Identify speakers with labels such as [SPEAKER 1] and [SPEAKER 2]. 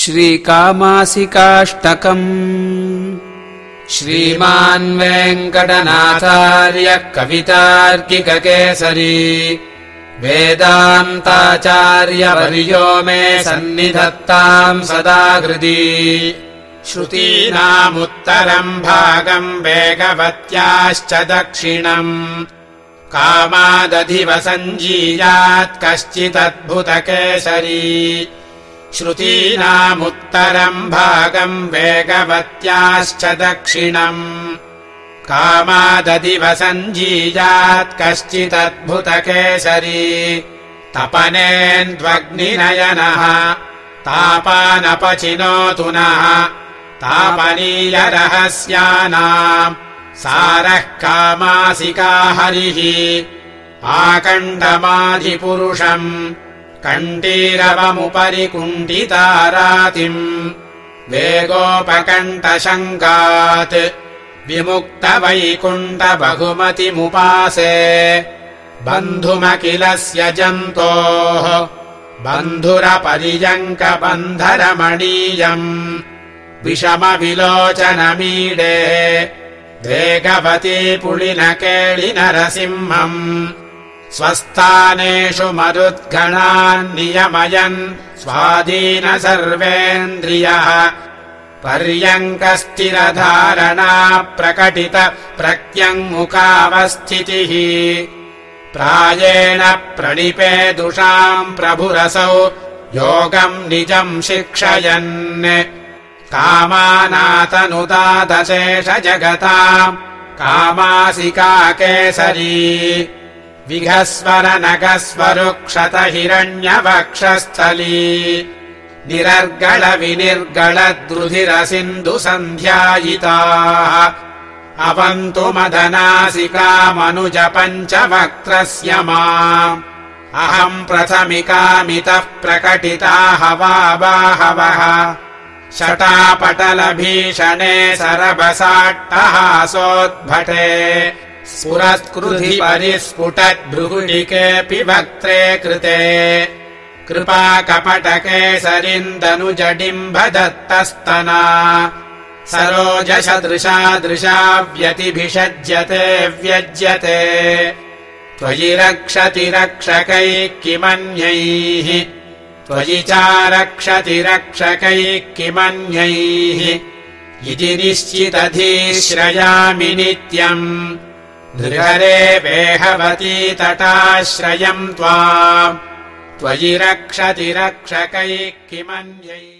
[SPEAKER 1] श्रीकामासिकाष्टकम्। श्रीमान् वेङ्कटनाथार्य कवितार्किककेसरी वेदान्ताचार्यवर्यो मे सन्निधत्ताम् सदा हृदि श्रुतीनामुत्तरम् भागम् वेगवत्याश्च दक्षिणम्। कामादधिवसञ्जीयात् कश्चिदद्भुतकेसरी श्रुतीनामुत्तरम् भागम् वेगवत्याश्च दक्षिणम्। कामादधिवसञ्जीयात् कश्चिदद्भुतकेसरी। तपनेन्द्वग्निनयनः। तापानपचिनोतु नः। तापनीयरहस्यानाम्। सारः कामासिका हरिः। आकण्डमाधिपुरुषम् कण्टीरवमुपरि कुण्डितारातिम् वेगोपकण्ठशङ्कात् विमुक्तवैकुण्ठबहुमतिमुपासे बन्धुमखिलस्य जन्तोः बन्धुरपर्यङ्कबन्धरमणीयम् विषमविलोचनमीडे वेगवती पुलिनकेळिनरसिंहम् स्वस्थानेषु मरुद्गणान् नियमयन् स्वाधीन सर्वेन्द्रियः पर्यङ्कस्थिरधारणा प्रकटित प्रत्यङ्मुखावस्थितिः प्रायेण प्रणिपेदुषाम् प्रभुरसौ योगम् निजम् शिक्षयन् कामानातनुदादशेष जगताम् कामासिका केसरी विघस्वर नगस्वरुक्षत हिरण्यवक्षस्थली निरर्गळ विनिर्गळ द्रुधिर सिन्धु सन्ध्यायिताः अवन्तु मदनासिकामनुज पञ्चवक्त्रस्य माम्। अहम् प्रथमिकामितः प्रकटिताः वा बाहवः। शटापटलभीषणे सरभसाट्टहासोद्भटे स्फुरत्कृधि परिस्फुटद्भृगुलिकेऽपि वक्त्रे कृते। कृपाकपटकेसरिन्दनुजडिम्ब दत्तस्तना सरोजसदृशा दृशा व्यतिभिषज्यते व्यज्यते। त्वयि रक्षति रक्षकैः किमन्यैः। त्वयि चारक्षति रक्षकैः किमन्यैः। इति निश्चितधीश्रयामि नित्यम् नृहरे वेहवती तटाश्रयम् त्वाम्। त्वयि रक्षति रक्षकैः किमन्यै